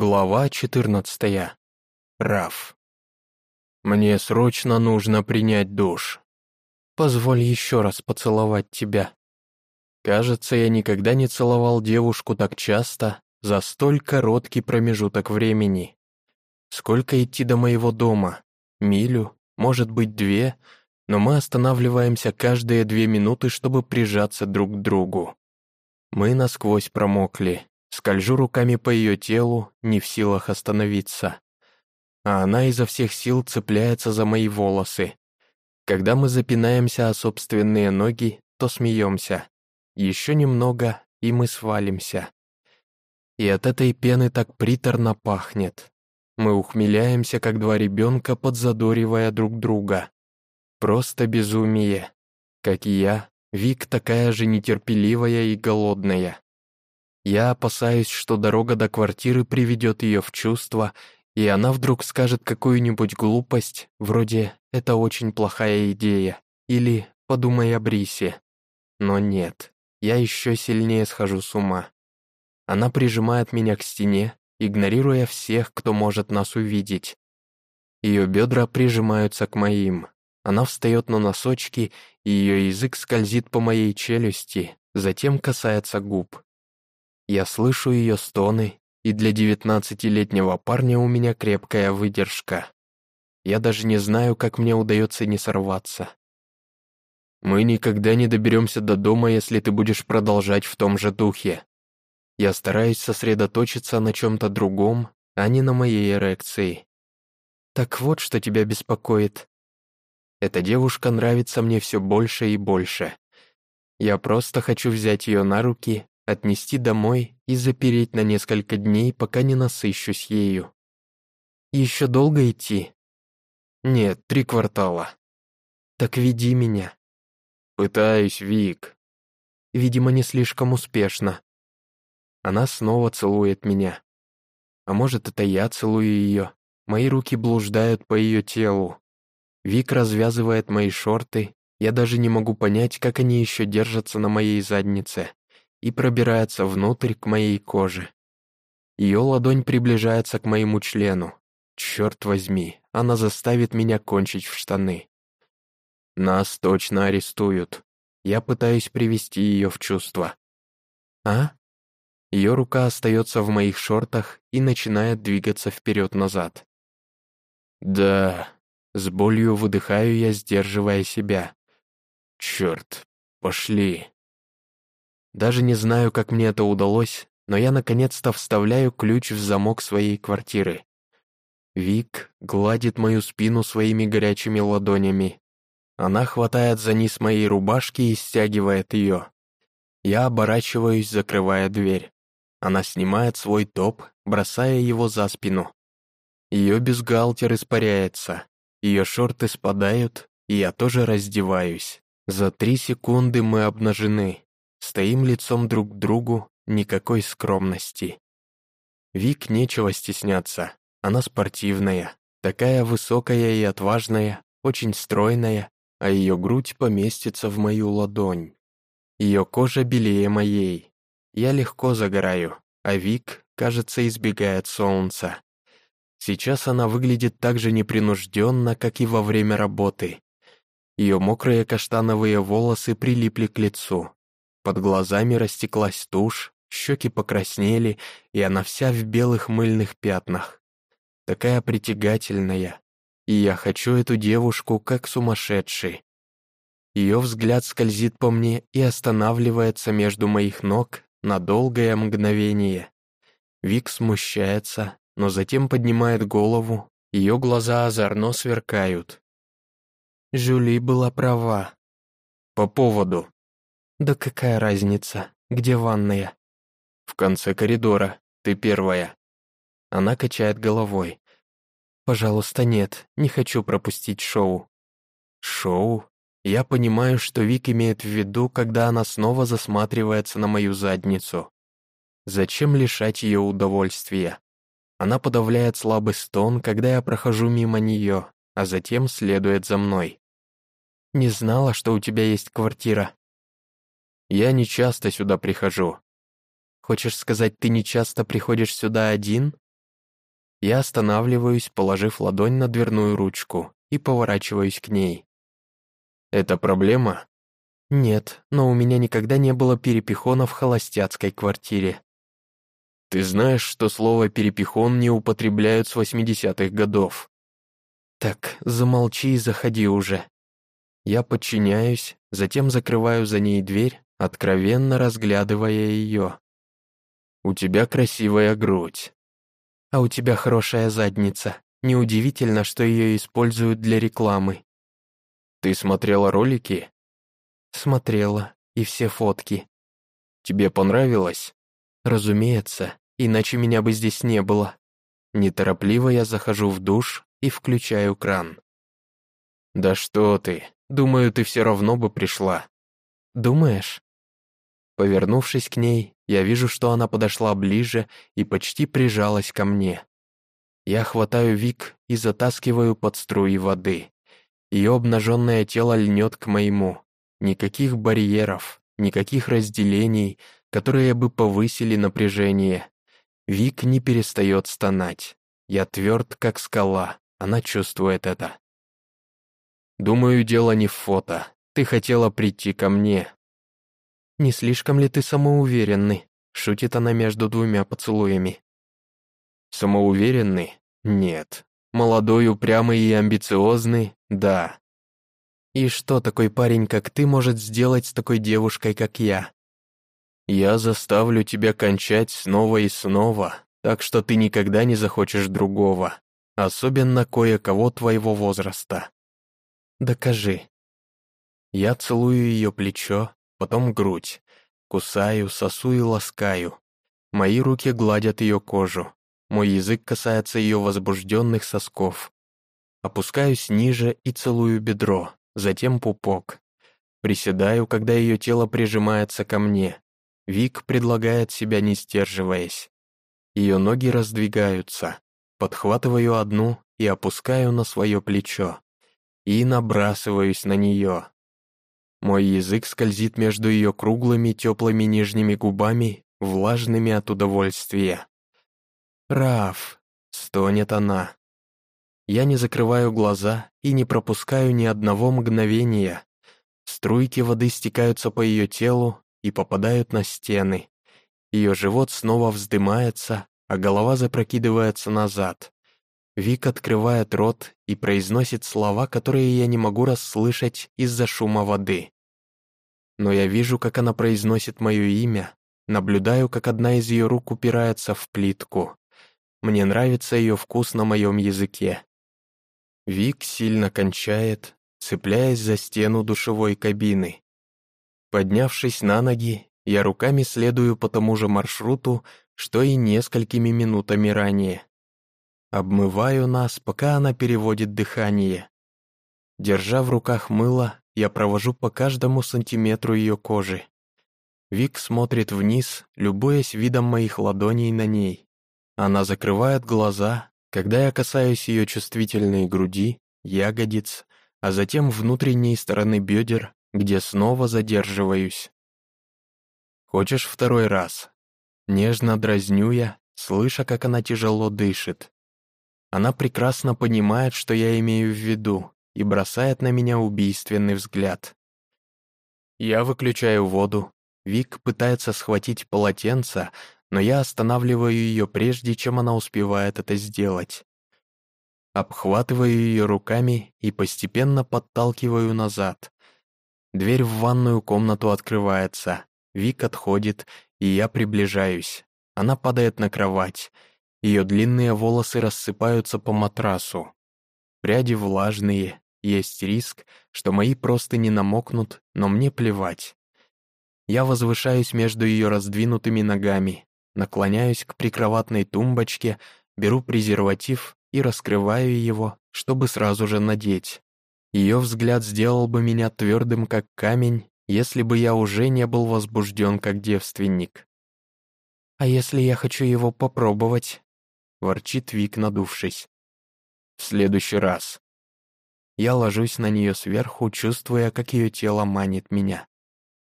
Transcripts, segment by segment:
Глава 14. Раф. Мне срочно нужно принять душ. Позволь еще раз поцеловать тебя. Кажется, я никогда не целовал девушку так часто за столь короткий промежуток времени. Сколько идти до моего дома? Милю? Может быть, две? Но мы останавливаемся каждые две минуты, чтобы прижаться друг к другу. Мы насквозь промокли, Скольжу руками по ее телу, не в силах остановиться. А она изо всех сил цепляется за мои волосы. Когда мы запинаемся о собственные ноги, то смеемся. Еще немного, и мы свалимся. И от этой пены так приторно пахнет. Мы ухмеляемся, как два ребенка, подзадоривая друг друга. Просто безумие. Как и я, Вик такая же нетерпеливая и голодная. Я опасаюсь, что дорога до квартиры приведет ее в чувство, и она вдруг скажет какую-нибудь глупость, вроде «это очень плохая идея» или «подумай о Брисе». Но нет, я еще сильнее схожу с ума. Она прижимает меня к стене, игнорируя всех, кто может нас увидеть. Ее бедра прижимаются к моим. Она встает на носочки, и ее язык скользит по моей челюсти, затем касается губ. Я слышу ее стоны, и для девятнадцатилетнего парня у меня крепкая выдержка. Я даже не знаю, как мне удается не сорваться. Мы никогда не доберемся до дома, если ты будешь продолжать в том же духе. Я стараюсь сосредоточиться на чем-то другом, а не на моей эрекции. Так вот, что тебя беспокоит. Эта девушка нравится мне все больше и больше. Я просто хочу взять ее на руки отнести домой и запереть на несколько дней, пока не насыщусь ею. Еще долго идти? Нет, три квартала. Так веди меня. Пытаюсь, Вик. Видимо, не слишком успешно. Она снова целует меня. А может, это я целую ее. Мои руки блуждают по ее телу. Вик развязывает мои шорты. Я даже не могу понять, как они еще держатся на моей заднице и пробирается внутрь к моей коже. Ее ладонь приближается к моему члену. Черт возьми, она заставит меня кончить в штаны. Нас точно арестуют. Я пытаюсь привести ее в чувство. А? Ее рука остается в моих шортах и начинает двигаться вперед-назад. Да, с болью выдыхаю я, сдерживая себя. Черт, пошли. Даже не знаю, как мне это удалось, но я наконец-то вставляю ключ в замок своей квартиры. Вик гладит мою спину своими горячими ладонями. Она хватает за низ моей рубашки и стягивает ее. Я оборачиваюсь, закрывая дверь. Она снимает свой топ, бросая его за спину. Ее бюстгальтер испаряется, ее шорты спадают, и я тоже раздеваюсь. За три секунды мы обнажены. Стоим лицом друг к другу, никакой скромности. Вик нечего стесняться, она спортивная, такая высокая и отважная, очень стройная, а ее грудь поместится в мою ладонь. Ее кожа белее моей. Я легко загораю, а Вик, кажется, избегает солнца. Сейчас она выглядит так же непринужденно, как и во время работы. Ее мокрые каштановые волосы прилипли к лицу. Под глазами растеклась тушь, щеки покраснели, и она вся в белых мыльных пятнах. Такая притягательная. И я хочу эту девушку, как сумасшедший. Ее взгляд скользит по мне и останавливается между моих ног на долгое мгновение. Вик смущается, но затем поднимает голову, ее глаза озорно сверкают. Жюли была права. По поводу. «Да какая разница? Где ванная?» «В конце коридора. Ты первая». Она качает головой. «Пожалуйста, нет. Не хочу пропустить шоу». «Шоу?» Я понимаю, что Вик имеет в виду, когда она снова засматривается на мою задницу. Зачем лишать ее удовольствия? Она подавляет слабый стон, когда я прохожу мимо нее, а затем следует за мной. «Не знала, что у тебя есть квартира», я не часто сюда прихожу. Хочешь сказать, ты не часто приходишь сюда один? Я останавливаюсь, положив ладонь на дверную ручку, и поворачиваюсь к ней. «Это проблема?» «Нет, но у меня никогда не было перепихона в холостяцкой квартире». «Ты знаешь, что слово «перепихон» не употребляют с 80-х годов?» «Так, замолчи и заходи уже». Я подчиняюсь, затем закрываю за ней дверь, откровенно разглядывая ее. «У тебя красивая грудь». «А у тебя хорошая задница. Неудивительно, что ее используют для рекламы». «Ты смотрела ролики?» Смотрела, и все фотки. Тебе понравилось? Разумеется, иначе меня бы здесь не было. Неторопливо я захожу в душ и включаю кран. Да что ты, думаю, ты все равно бы пришла. Думаешь? Повернувшись к ней, я вижу, что она подошла ближе и почти прижалась ко мне. Я хватаю Вик и затаскиваю под струи воды. Ее обнаженное тело льнет к моему. Никаких барьеров, никаких разделений, которые бы повысили напряжение. Вик не перестает стонать. Я тверд, как скала, она чувствует это. Думаю, дело не в фото. Ты хотела прийти ко мне. Не слишком ли ты самоуверенный? Шутит она между двумя поцелуями. Самоуверенный? Нет. Молодой, упрямый и амбициозный? Да. И что такой парень, как ты, может сделать с такой девушкой, как я? Я заставлю тебя кончать снова и снова, так что ты никогда не захочешь другого, особенно кое-кого твоего возраста. Докажи. Я целую ее плечо, потом грудь, кусаю, сосу и ласкаю. Мои руки гладят ее кожу, мой язык касается ее возбужденных сосков. Опускаюсь ниже и целую бедро, затем пупок. Приседаю, когда ее тело прижимается ко мне. Вик предлагает себя, не сдерживаясь. Ее ноги раздвигаются. Подхватываю одну и опускаю на свое плечо. И набрасываюсь на нее. Мой язык скользит между ее круглыми теплыми нижними губами, влажными от удовольствия. «Раф!» — стонет она. Я не закрываю глаза и не пропускаю ни одного мгновения. Струйки воды стекаются по ее телу и попадают на стены. Ее живот снова вздымается, а голова запрокидывается назад. Вик открывает рот и произносит слова, которые я не могу расслышать из-за шума воды. Но я вижу, как она произносит мое имя, наблюдаю, как одна из ее рук упирается в плитку. Мне нравится ее вкус на моем языке. Вик сильно кончает, цепляясь за стену душевой кабины. Поднявшись на ноги, я руками следую по тому же маршруту, что и несколькими минутами ранее. Обмываю нас, пока она переводит дыхание. Держа в руках мыло, я провожу по каждому сантиметру ее кожи. Вик смотрит вниз, любуясь видом моих ладоней на ней. Она закрывает глаза, когда я касаюсь ее чувствительной груди, ягодиц, а затем внутренней стороны бедер, где снова задерживаюсь. «Хочешь второй раз?» Нежно дразню я, слыша, как она тяжело дышит. Она прекрасно понимает, что я имею в виду, и бросает на меня убийственный взгляд. Я выключаю воду. Вик пытается схватить полотенце, но я останавливаю ее прежде, чем она успевает это сделать. Обхватываю ее руками и постепенно подталкиваю назад. Дверь в ванную комнату открывается. Вик отходит, и я приближаюсь. Она падает на кровать. Ее длинные волосы рассыпаются по матрасу. Пряди влажные, есть риск, что мои просто не намокнут, но мне плевать. Я возвышаюсь между ее раздвинутыми ногами, наклоняюсь к прикроватной тумбочке, беру презерватив и раскрываю его, чтобы сразу же надеть. Ее взгляд сделал бы меня твердым, как камень, если бы я уже не был возбужден, как девственник. «А если я хочу его попробовать?» — ворчит Вик, надувшись. «В следующий раз». Я ложусь на нее сверху, чувствуя, как ее тело манит меня.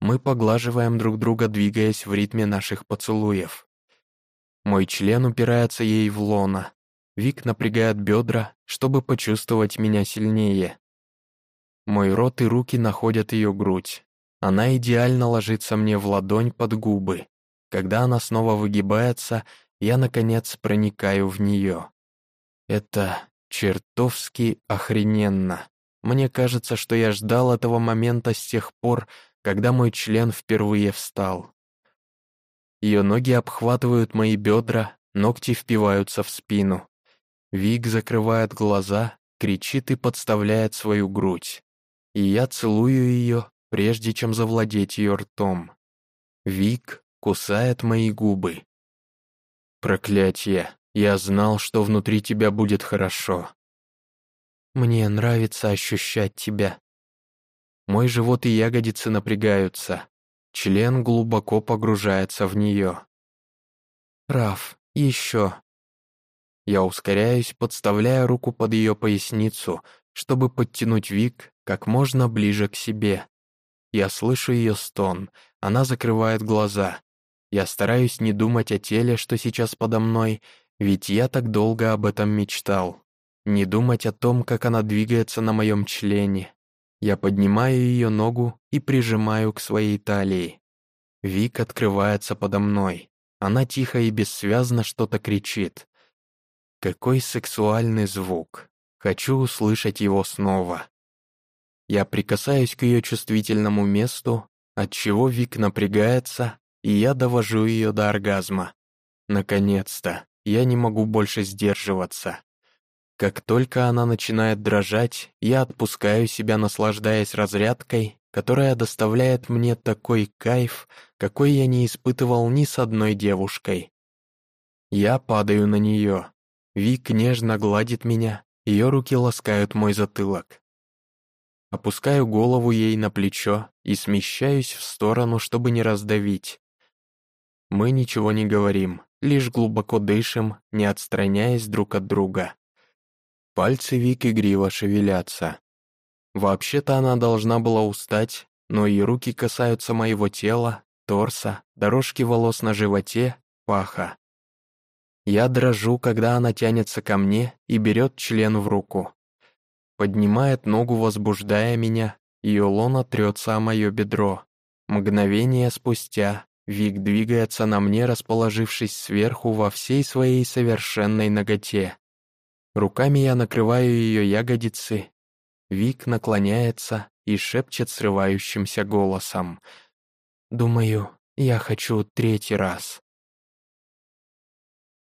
Мы поглаживаем друг друга, двигаясь в ритме наших поцелуев. Мой член упирается ей в лона. Вик напрягает бедра, чтобы почувствовать меня сильнее. Мой рот и руки находят ее грудь. Она идеально ложится мне в ладонь под губы. Когда она снова выгибается, я, наконец, проникаю в нее. Это чертовски охрененно. Мне кажется, что я ждал этого момента с тех пор, когда мой член впервые встал. Ее ноги обхватывают мои бедра, ногти впиваются в спину. Вик закрывает глаза, кричит и подставляет свою грудь. И я целую ее, прежде чем завладеть ее ртом. Вик кусает мои губы. Проклятье, я знал, что внутри тебя будет хорошо. Мне нравится ощущать тебя. Мой живот и ягодицы напрягаются. Член глубоко погружается в нее. Раф, еще. Я ускоряюсь, подставляя руку под ее поясницу, чтобы подтянуть Вик как можно ближе к себе. Я слышу ее стон, она закрывает глаза. Я стараюсь не думать о теле, что сейчас подо мной, ведь я так долго об этом мечтал. Не думать о том, как она двигается на моем члене. Я поднимаю ее ногу и прижимаю к своей талии. Вик открывается подо мной. Она тихо и бессвязно что-то кричит. Какой сексуальный звук. Хочу услышать его снова. Я прикасаюсь к ее чувствительному месту, отчего Вик напрягается, и я довожу ее до оргазма. Наконец-то, я не могу больше сдерживаться. Как только она начинает дрожать, я отпускаю себя, наслаждаясь разрядкой, которая доставляет мне такой кайф, какой я не испытывал ни с одной девушкой. Я падаю на нее, Вик нежно гладит меня, ее руки ласкают мой затылок. Опускаю голову ей на плечо и смещаюсь в сторону, чтобы не раздавить. Мы ничего не говорим, лишь глубоко дышим, не отстраняясь друг от друга. Пальцы Вик игриво шевелятся. Вообще-то она должна была устать, но ее руки касаются моего тела, торса, дорожки волос на животе, паха. Я дрожу, когда она тянется ко мне и берет член в руку. Поднимает ногу, возбуждая меня, ее лона трется о мое бедро. Мгновение спустя Вик двигается на мне, расположившись сверху во всей своей совершенной ноготе. Руками я накрываю ее ягодицы. Вик наклоняется и шепчет срывающимся голосом. «Думаю, я хочу третий раз».